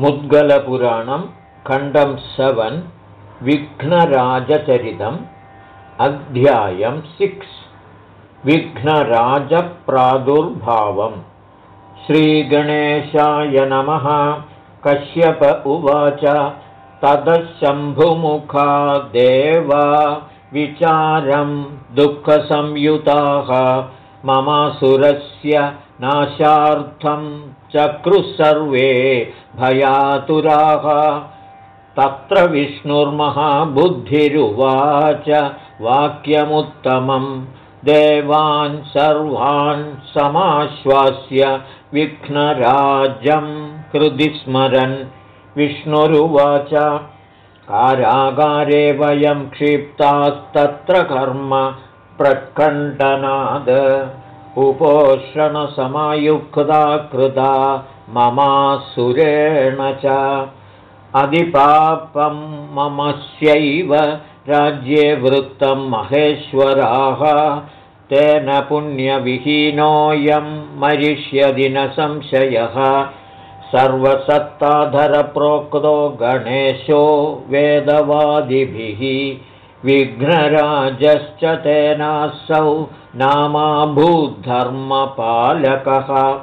मुद्गलपुराणं खण्डं सवन् विघ्नराजचरितम् अध्यायं सिक्स्। विघ्नराजप्रादुर्भावम्। श्रीगणेशाय नमः। कश्यप उवाच ततः देवा विचारं दुःखसंयुताः ममासुरस्य नाशार्थं चक्रुः सर्वे भयातुराः। तत्र विष्णुर्महाबुद्धिरुवाच वाक्यमुत्तमं देवान् सर्वान् समाश्वास्य विघ्नराजं हृदि स्मरन्। विष्णुरुवाच कारागारे वयं क्षिप्तास्तत्र कर्म प्रकण्डनाद उपोषणसमायुक्ता कृता ममासुरेण च। अधिपापं ममस्यैव राज्ये वृत्तं महेश्वराः। तेन पुण्यविहीनोऽयं मरिष्यदि न संशयः। सर्वसत्ताधरप्रोक्तो गणेशो वेदवादिभिः विघ्नराजश्च तेनासौ नामाभूद्धर्मपालकः।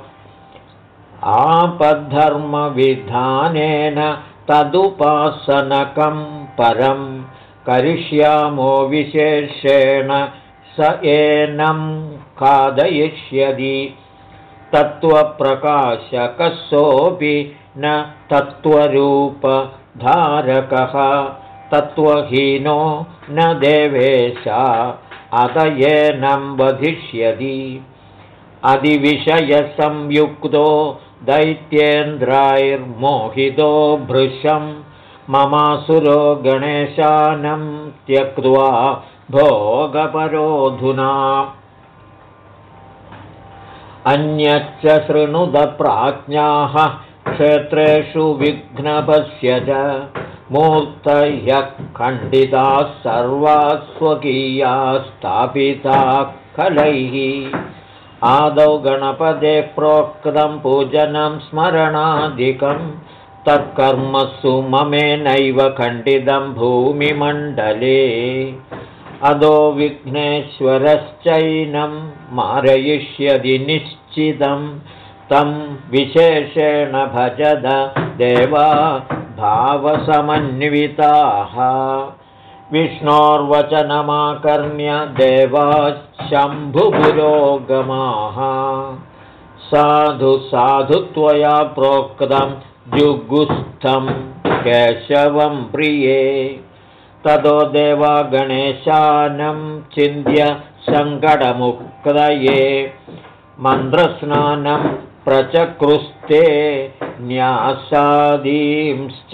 आपद्धर्मविधानेन तदुपासनकं परं करिष्यामो विशेषेण स एनं खादयिष्यति। तत्त्वप्रकाशकसोऽपि न तत्त्वरूपधारकः तत्त्वहीनो न देवेशा अतयेनं वधिष्यति। अधिविषयसंयुक्तो दैत्येन्द्रायर्मोहितो भृशं ममासुरो गणेशानं त्यक्त्वा भोगपरोधुना। अन्यच्च शृणुदप्राज्ञाः क्षेत्रेषु विघ्नपश्य च मूर्तयः खण्डिताः सर्वाः स्वकीयाः स्थापिताः कलैः आदौ गणपदे प्रोक्तं पूजनं स्मरणादिकं तत्कर्मसु ममेनैव खण्डितं भूमिमण्डले। अदो विघ्नेश्वरश्चैनं मारयिष्यति निश्चितं तं विशेषेण भजद देवा भावसमन्विताः। विष्णोर्वचनमाकर्ण्य देवाशम्भुपुरोगमाः साधु साधु त्वया प्रोक्तं जुगुस्थं केशवं प्रिये। ततो देवा गणेशानं चिन्त्य सङ्कटमुक्तये। मन्त्रस्नानं प्रचकृस्ते न्यासादींश्च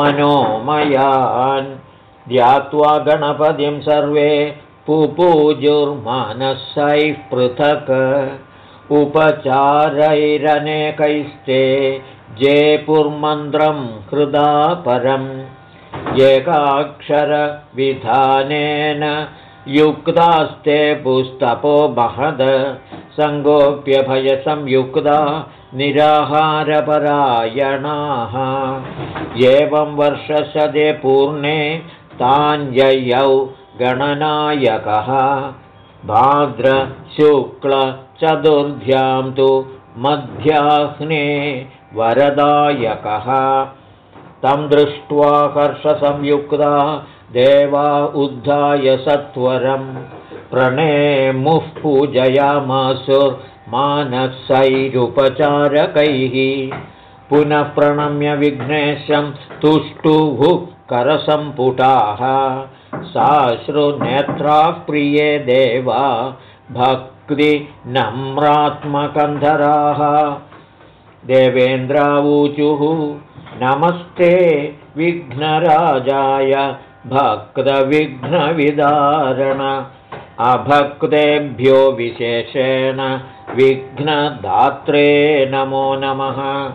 मनोमयान् ध्यात्वा गणपतिं सर्वे पुपूजुर्मानसैः पृथक् उपचारैरनेकैस्ते जयपुर्मन्त्रं हृदा परम् एकाक्षरविधानेन युक्तास्ते पुस्तपो महद। सङ्गोप्यभयसंयुक्ता निराहारपरायणाः। एवं वर्षशदे पूर्णे ताञ्जयौ गणनायकः। भाद्रशुक्लचतुर्ध्यां तु मध्याह्ने वरदायकः। तं दृष्ट्वा हर्षसंयुक्ता देवा उद्धाय सत्वरं प्रणेमुः पूजयामासुर्मानसैरुपचारकैः पुनः प्रणम्य विघ्नेशं तुष्टुः करसम्पुटाः। साश्रुनेत्राः प्रिये देवा भक्तिनम्रात्मकन्धराः। देवेन्द्रावूचुः नमस्ते विघ्नराजाय भक्तविघ्नविदारण। अभक्तेभ्यो विशेषेण विघ्नदात्रे नमो नमः।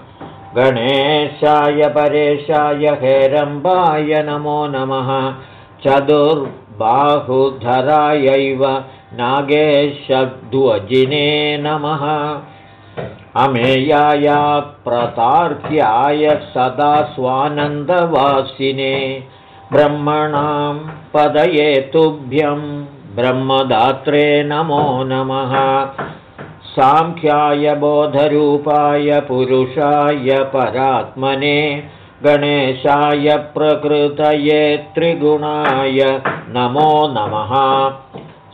गणेशाय परेशाय हेरम्बाय नमो नमः। चतुर्बाहुधरायैव नागेशध्वजिने नमः। अमेयाया प्रतार्क्याय सदा स्वानन्दवासिने ब्रह्मणां पदये तुभ्यं ब्रह्मदात्रे नमो नमः। साङ्ख्याय बोधरूपाय पुरुषाय परात्मने गणेशाय प्रकृतये त्रिगुणाय नमो नमः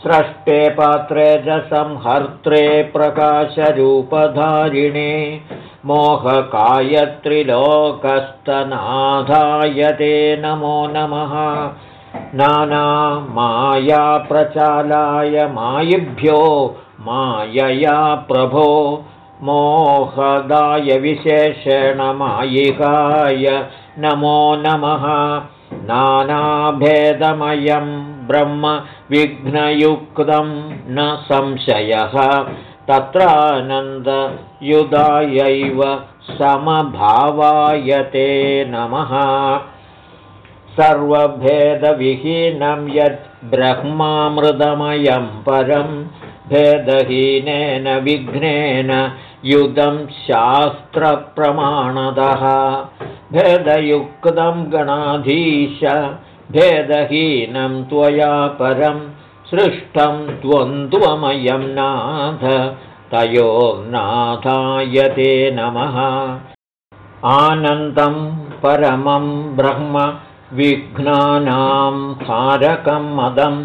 स्रष्टे पात्रे च संहर्त्रे प्रकाशरूपधारिणे मोहकायत्रिलोकस्तनाधाय ते नमो नमः। नानामायाप्रचालाय मायिभ्यो मायया प्रभो मोहदाय विशेषेण मायिकाय नमो नमः। नानाभेदमयं ब्रह्म विघ्नयुक्तं न संशयः। तत्रानन्दयुदायैव समभावाय ते नमः। सर्वभेदविहीनं यत् ब्रह्मामृतमयं परं भेदहीनेन विघ्नेन युधं शास्त्रप्रमाणदः भेदयुक्तं गणाधीश भेदहीनं त्वया परं सृष्टं द्वन्द्वमयं नाथ तयोर्नाथायते नमः। आनन्दं परमं ब्रह्म विघ्नानां कारकं मदं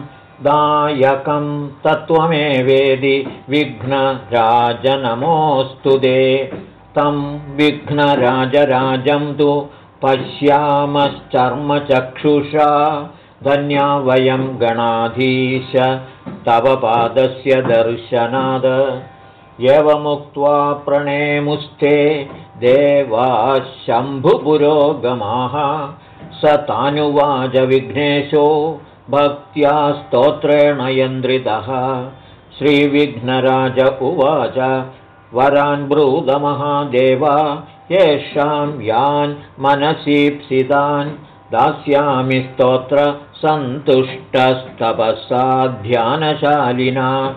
दायकं तत्त्वमेवेदि विघ्नराजनमोऽस्तु ते तं विघ्नराजराजं तु पश्यामश्चर्मचक्षुषा धन्या वयं गणाधीश तव पादस्य दर्शनाद। एवमुक्त्वा प्रणेमुस्ते शम्भुपुरोगमाः स तानुवाच विघ्नेशो भक्त्या स्तोत्रेण यन्द्रितः। श्रीविघ्नराज उवाच वरान् ब्रूदमहादेवा येषां यान् मनसीप्सितान् दास्यामि स्तोत्र सन्तुष्टस्तपसा ध्यानशालिना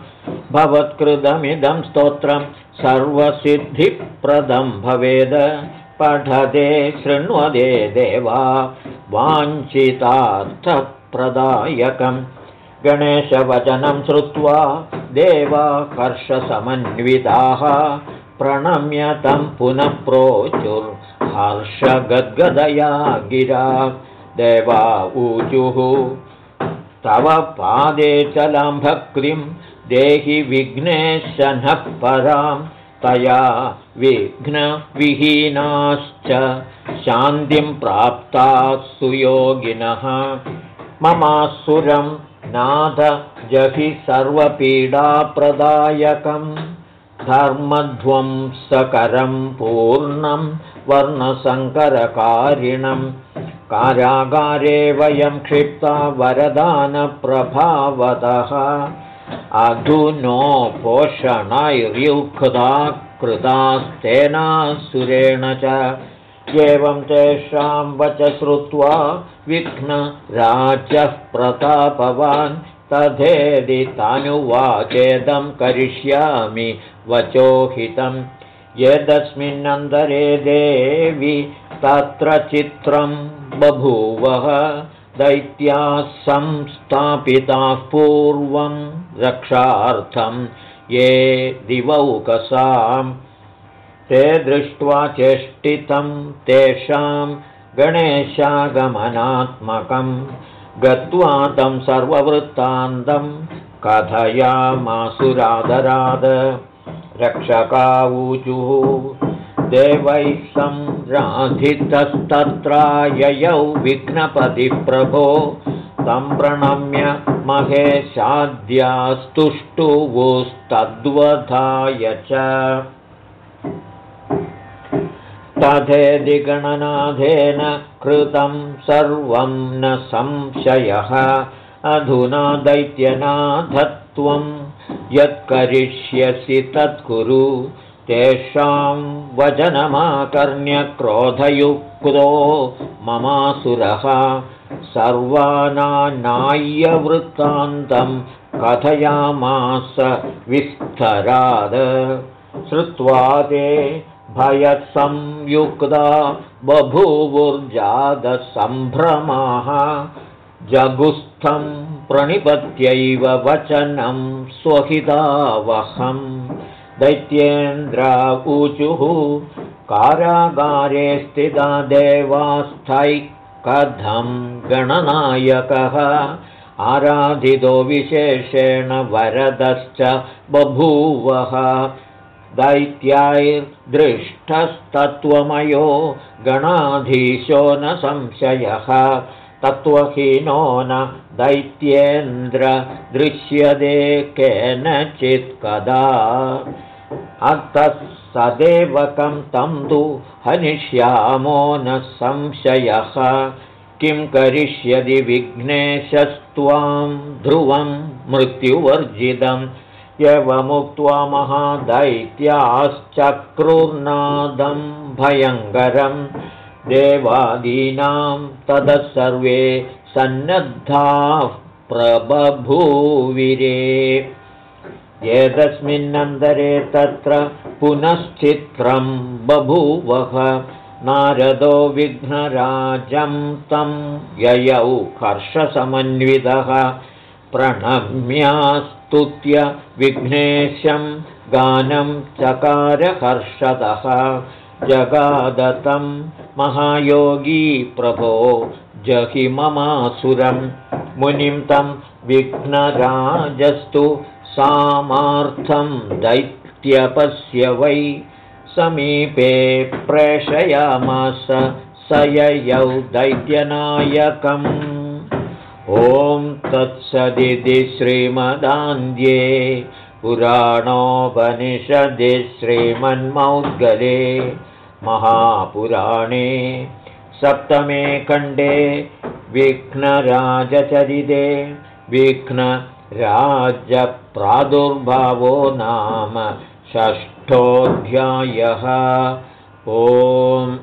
भवत्कृतमिदं स्तोत्रं सर्वसिद्धिप्रदं भवेद। पठते शृण्वदे देवा वाञ्छितार्थप्रदायकं। गणेशवचनं श्रुत्वा देवा हर्षसमन्विताः प्रणम्य तं पुनः प्रोचुर्हर्षगद्गदया गिरा। देवा ऊजुः तव पादे चलां भक्तिं देहि विघ्नेशनः परां। तया विघ्नविहीनाश्च शान्तिं प्राप्ताः सुयोगिनः। ममासुरं नाथ जहि सर्वपीडाप्रदायकम् धर्मध्वंसकरं पूर्णं वर्णसङ्करकारिणं कारागारे वयं क्षिप्ता वरदानप्रभावतः अधुनोपोषणैर्युक्ता कृतास्तेनासुरेण च। एवं तेषां वच श्रुत्वा विघ्नराजः प्रतापवान् तथेदि तानुवाचेदं करिष्यामि वचोहितं यदस्मिन्नन्तरे देवि तत्र चित्रं बभूवः दैत्याः संस्थापिताः पूर्वं रक्षार्थं ये दिवौकसां। ते दृष्ट्वा चेष्टितं तेषां गणेशागमनात्मकम् गत्वा तं सर्ववृत्तान्तं कथयामासुरादराद। रक्षकावूचुः देवैः संराधितस्तत्राययौ विघ्नपतिप्रभो तं प्रणम्य महेशाद्यास्तुष्टुवोस्तद्वधाय च तथेदिगणनाथेन कृतं सर्वं न संशयः। अधुना दैत्यनाथत्वं यत्करिष्यसि तत्कुरु तेषां वचनमाकर्ण्यक्रोधयुक्तो ममासुरः। सर्वानानाय्यवृत्तान्तं कथयामास विस्तराद। श्रुत्वा ते भयसंयुक्ता बभूवुर्जातसम्भ्रमाः जगुस्थं प्रणिपत्यैव वचनं स्वहितावहम् दैत्येन्द्रा ऊचुः कारागारे स्थिता देवास्थै कथं गणनायकः आराधितो विशेषेण वरदश्च बभूवः दैत्याैर्दृष्टस्तत्त्वमयो गणाधीशो न संशयः। तत्त्वहीनो न दैत्येन्द्र केनचित् कदा। अतः सदेवकं तं तु हनिष्यामो न संशयः। किं करिष्यति विघ्नेशस्त्वां ध्रुवं मृत्युवर्जितम् यवमुक्त्वा महादैत्याश्चक्रुर्नादं भयङ्करं देवादीनां ततः सर्वे सन्नद्धाः प्रबभूविरे। एतस्मिन्नन्तरे तत्र पुनश्चित्रं बभूवः। नारदो विघ्नराजं तं ययौ हर्षसमन्वितः प्रणम्यास्तुत्य विघ्नेशं गानं चकारहर्षतः जगादतं महायोगी प्रभो जहि ममासुरं। मुनिं तं विघ्नराजस्तु सामार्थं दैत्यपस्य वै। समीपे प्रेषयामास स ययौ दैत्यनायकम् ॐ तत्सदिति श्रीमदान्ध्ये पुराणोपनिषदि श्रीमन्मौद्गले महापुराणे सप्तमे खण्डे विघ्नराजचरिते विघ्नराजप्रादुर्भावो नाम षष्ठोऽध्यायः। ओम्